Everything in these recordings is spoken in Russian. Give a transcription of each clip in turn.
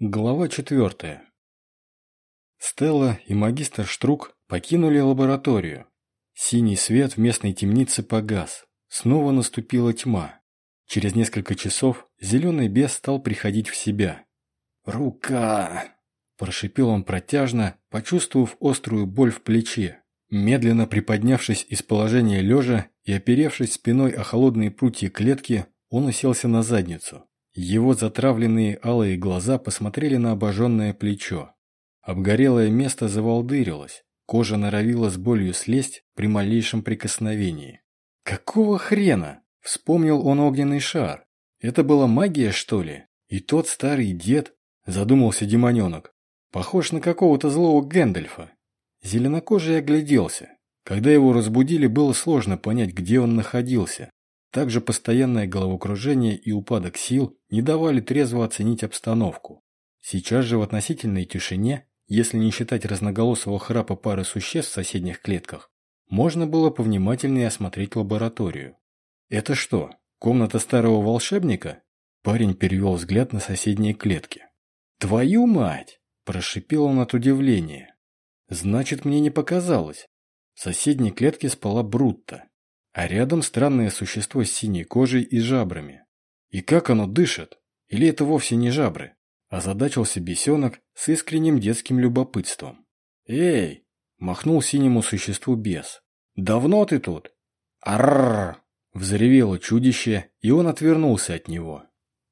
Глава четвертая. Стелла и магистр Штрук покинули лабораторию. Синий свет в местной темнице погас. Снова наступила тьма. Через несколько часов зеленый бес стал приходить в себя. «Рука!» – прошипел он протяжно, почувствовав острую боль в плече. Медленно приподнявшись из положения лежа и оперевшись спиной о холодные прутья клетки, он уселся на задницу. Его затравленные алые глаза посмотрели на обожженное плечо. Обгорелое место заволдырилось, кожа норовила с болью слезть при малейшем прикосновении. «Какого хрена?» – вспомнил он огненный шар. «Это была магия, что ли? И тот старый дед?» – задумался демоненок. «Похож на какого-то злого Гэндальфа». Зеленокожий огляделся. Когда его разбудили, было сложно понять, где он находился. Также постоянное головокружение и упадок сил не давали трезво оценить обстановку. Сейчас же в относительной тишине, если не считать разноголосого храпа пары существ в соседних клетках, можно было повнимательнее осмотреть лабораторию. «Это что, комната старого волшебника?» Парень перевел взгляд на соседние клетки. «Твою мать!» – прошипел он от удивления. «Значит, мне не показалось. В соседней клетке спала Брутта, а рядом странное существо с синей кожей и жабрами. И как оно дышит? Или это вовсе не жабры? Озадачился бесенок с искренним детским любопытством. «Эй!» – махнул синему существу бес. «Давно ты тут?» «Арррр!» – взревело чудище, и он отвернулся от него.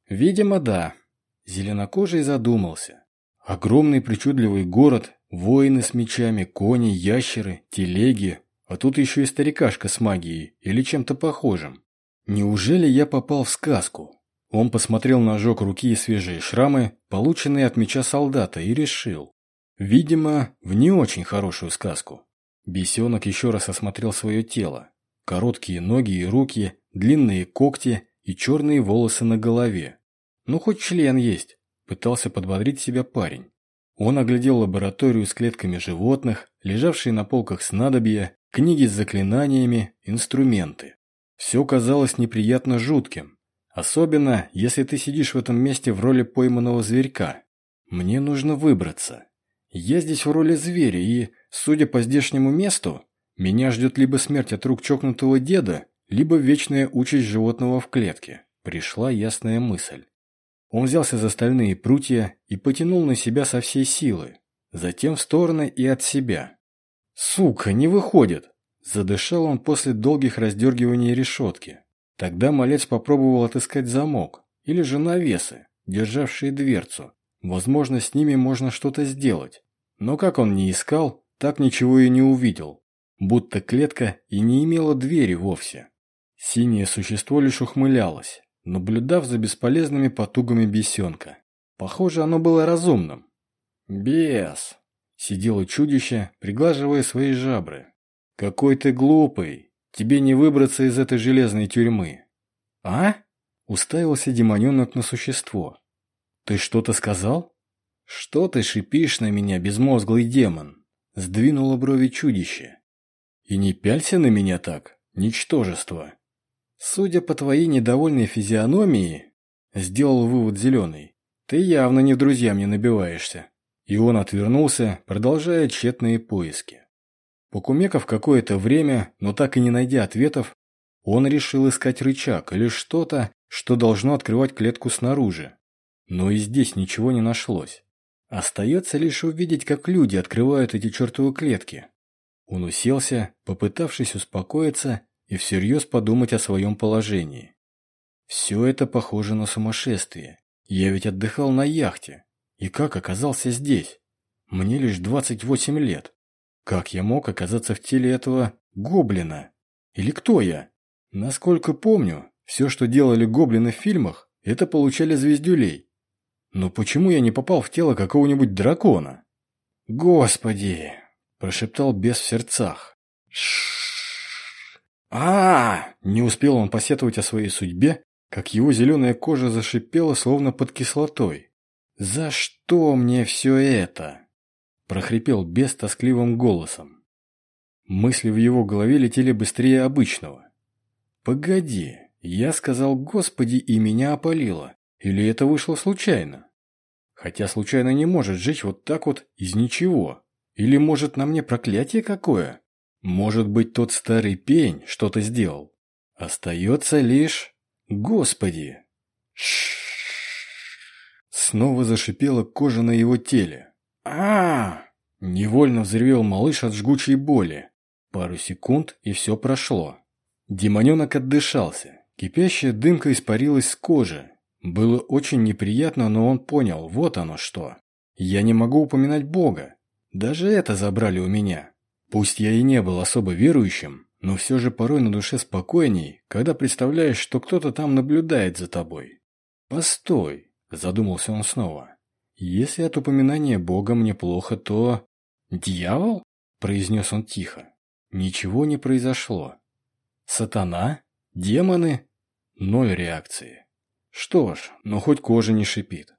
«Видимо, да». Зеленокожий задумался. Огромный причудливый город, воины с мечами, кони, ящеры, телеги, а тут еще и старикашка с магией или чем-то похожим. Неужели я попал в сказку? Он посмотрел на ожог руки и свежие шрамы, полученные от меча солдата, и решил. Видимо, в не очень хорошую сказку. Бесенок еще раз осмотрел свое тело. Короткие ноги и руки, длинные когти и черные волосы на голове. Ну, хоть член есть, пытался подбодрить себя парень. Он оглядел лабораторию с клетками животных, лежавшие на полках снадобья, книги с заклинаниями, инструменты. Все казалось неприятно жутким. Особенно, если ты сидишь в этом месте в роли пойманного зверька. Мне нужно выбраться. Я здесь в роли зверя, и, судя по здешнему месту, меня ждет либо смерть от рук чокнутого деда, либо вечная участь животного в клетке. Пришла ясная мысль. Он взялся за стальные прутья и потянул на себя со всей силы, затем в стороны и от себя. «Сука, не выходит!» Задышал он после долгих раздергиваний решетки. Тогда малец попробовал отыскать замок или же навесы, державшие дверцу. Возможно, с ними можно что-то сделать. Но как он не искал, так ничего и не увидел. Будто клетка и не имела двери вовсе. Синее существо лишь ухмылялось, наблюдав за бесполезными потугами бесенка. Похоже, оно было разумным. «Бес!» Сидело чудище, приглаживая свои жабры. «Какой ты глупый! Тебе не выбраться из этой железной тюрьмы!» «А?» — уставился демоненок на существо. «Ты что-то сказал?» «Что ты шипишь на меня, безмозглый демон?» — сдвинуло брови чудище. «И не пялься на меня так, ничтожество!» «Судя по твоей недовольной физиономии, — сделал вывод Зеленый, — ты явно не в друзья мне набиваешься». И он отвернулся, продолжая тщетные поиски. Покумекав какое-то время, но так и не найдя ответов, он решил искать рычаг или что-то, что должно открывать клетку снаружи. Но и здесь ничего не нашлось. Остается лишь увидеть, как люди открывают эти чертовы клетки. Он уселся, попытавшись успокоиться и всерьез подумать о своем положении. Все это похоже на сумасшествие. Я ведь отдыхал на яхте, и как оказался здесь? Мне лишь 28 лет. Как я мог оказаться в теле этого гоблина? Или кто я? Насколько помню, все, что делали гоблины в фильмах, это получали звездюлей. Но почему я не попал в тело какого-нибудь дракона? Господи! Прошептал бес в сердцах. а, Не успел он посетовать о своей судьбе, как его зеленая кожа зашипела, словно под кислотой. «За что мне все это?» – прохрипел бес тоскливым голосом. Мысли в его голове летели быстрее обычного. «Погоди, я сказал «Господи» и меня опалило. Или это вышло случайно?» Хотя случайно не может жить вот так вот из ничего. Или может на мне проклятие какое? Может быть тот старый пень что-то сделал? Остается лишь... Господи! Снова зашипела кожа на его теле. а, Невольно взревел малыш от жгучей боли. Пару секунд, и все прошло. Демоненок отдышался. Кипящая дымка испарилась с кожи. Было очень неприятно, но он понял, вот оно что. Я не могу упоминать Бога. Даже это забрали у меня. Пусть я и не был особо верующим, но все же порой на душе спокойней, когда представляешь, что кто-то там наблюдает за тобой. «Постой», – задумался он снова. «Если от упоминания Бога мне плохо, то...» «Дьявол?» – произнес он тихо. Ничего не произошло. «Сатана? Демоны?» Ноль реакции. Что ж, но хоть кожа не шипит.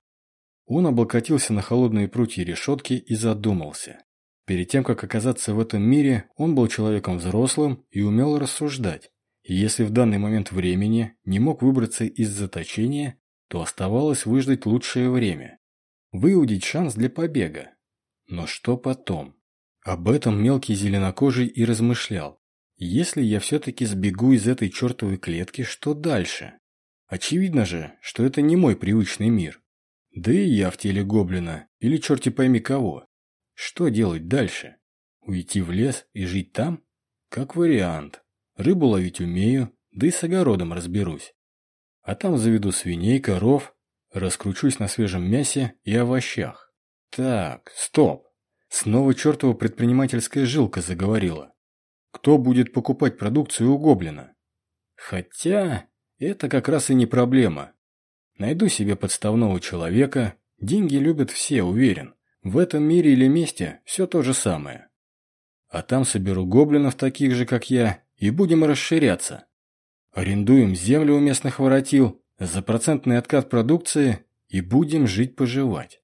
Он облокотился на холодные прутья решетки и задумался. Перед тем, как оказаться в этом мире, он был человеком взрослым и умел рассуждать. И если в данный момент времени не мог выбраться из заточения, то оставалось выждать лучшее время. Выудить шанс для побега. Но что потом? Об этом мелкий зеленокожий и размышлял. Если я все-таки сбегу из этой чертовой клетки, что дальше? Очевидно же, что это не мой привычный мир. Да и я в теле гоблина, или черти пойми кого. Что делать дальше? Уйти в лес и жить там? Как вариант. Рыбу ловить умею, да и с огородом разберусь. А там заведу свиней, коров, раскручусь на свежем мясе и овощах. Так, стоп. Снова чертова предпринимательская жилка заговорила. Кто будет покупать продукцию у гоблина? Хотя, это как раз и не проблема. Найду себе подставного человека, деньги любят все, уверен. В этом мире или месте все то же самое. А там соберу гоблинов таких же, как я, и будем расширяться. Арендуем землю у местных воротил за процентный откат продукции и будем жить-поживать.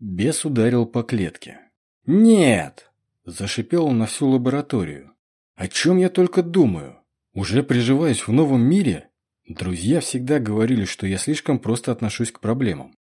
Бес ударил по клетке. «Нет!» – зашипел он на всю лабораторию. «О чем я только думаю? Уже приживаюсь в новом мире? Друзья всегда говорили, что я слишком просто отношусь к проблемам.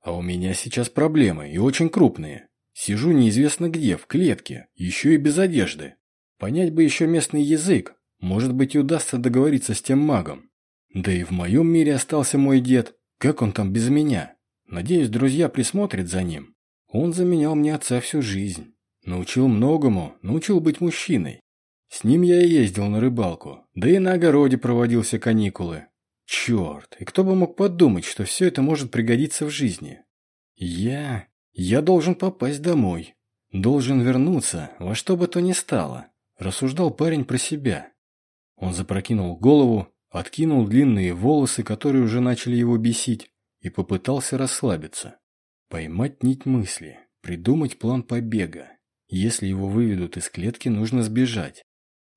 А у меня сейчас проблемы, и очень крупные. Сижу неизвестно где, в клетке, еще и без одежды. Понять бы еще местный язык, может быть и удастся договориться с тем магом. Да и в моем мире остался мой дед, как он там без меня? Надеюсь, друзья присмотрят за ним. Он заменял мне отца всю жизнь. Научил многому, научил быть мужчиной. С ним я и ездил на рыбалку, да и на огороде проводился каникулы. Черт, и кто бы мог подумать, что все это может пригодиться в жизни? Я... я должен попасть домой. Должен вернуться, во что бы то ни стало. Рассуждал парень про себя. Он запрокинул голову, откинул длинные волосы, которые уже начали его бесить, и попытался расслабиться. Поймать нить мысли, придумать план побега. Если его выведут из клетки, нужно сбежать.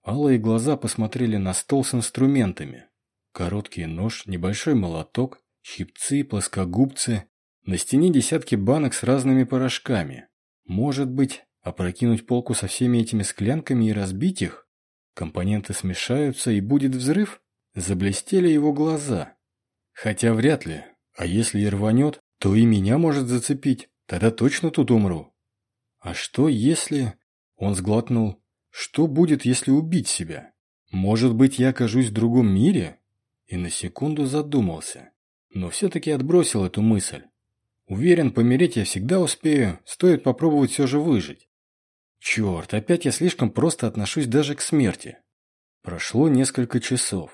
Алые глаза посмотрели на стол с инструментами. Короткий нож, небольшой молоток, щипцы, плоскогубцы. На стене десятки банок с разными порошками. Может быть, опрокинуть полку со всеми этими склянками и разбить их? Компоненты смешаются и будет взрыв? Заблестели его глаза. Хотя вряд ли. А если и рванет, то и меня может зацепить. Тогда точно тут умру. А что если... Он сглотнул. Что будет, если убить себя? Может быть, я окажусь в другом мире? и на секунду задумался, но все-таки отбросил эту мысль. Уверен, помереть я всегда успею, стоит попробовать все же выжить. Черт, опять я слишком просто отношусь даже к смерти. Прошло несколько часов.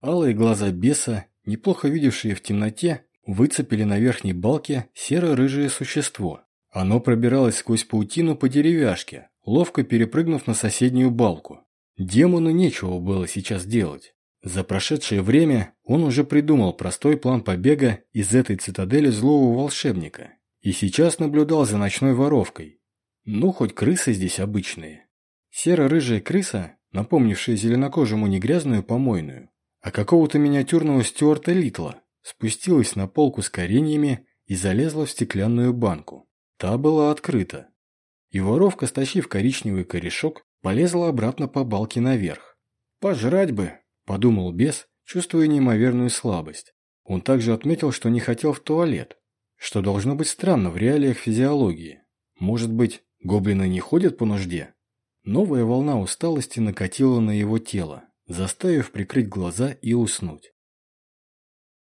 Алые глаза беса, неплохо видевшие в темноте, выцепили на верхней балке серо-рыжее существо. Оно пробиралось сквозь паутину по деревяшке, ловко перепрыгнув на соседнюю балку. Демону нечего было сейчас делать. За прошедшее время он уже придумал простой план побега из этой цитадели злого волшебника и сейчас наблюдал за ночной воровкой. Ну, хоть крысы здесь обычные. Серо-рыжая крыса, напомнившая зеленокожему не грязную помойную, а какого-то миниатюрного Стюарта Литла, спустилась на полку с кореньями и залезла в стеклянную банку. Та была открыта. И воровка, стащив коричневый корешок, полезла обратно по балке наверх. «Пожрать бы!» Подумал бес, чувствуя неимоверную слабость. Он также отметил, что не хотел в туалет. что должно быть странно в реалиях физиологии. Может быть, гоблины не ходят по нужде? Новая волна усталости накатила на его тело, заставив прикрыть глаза и уснуть.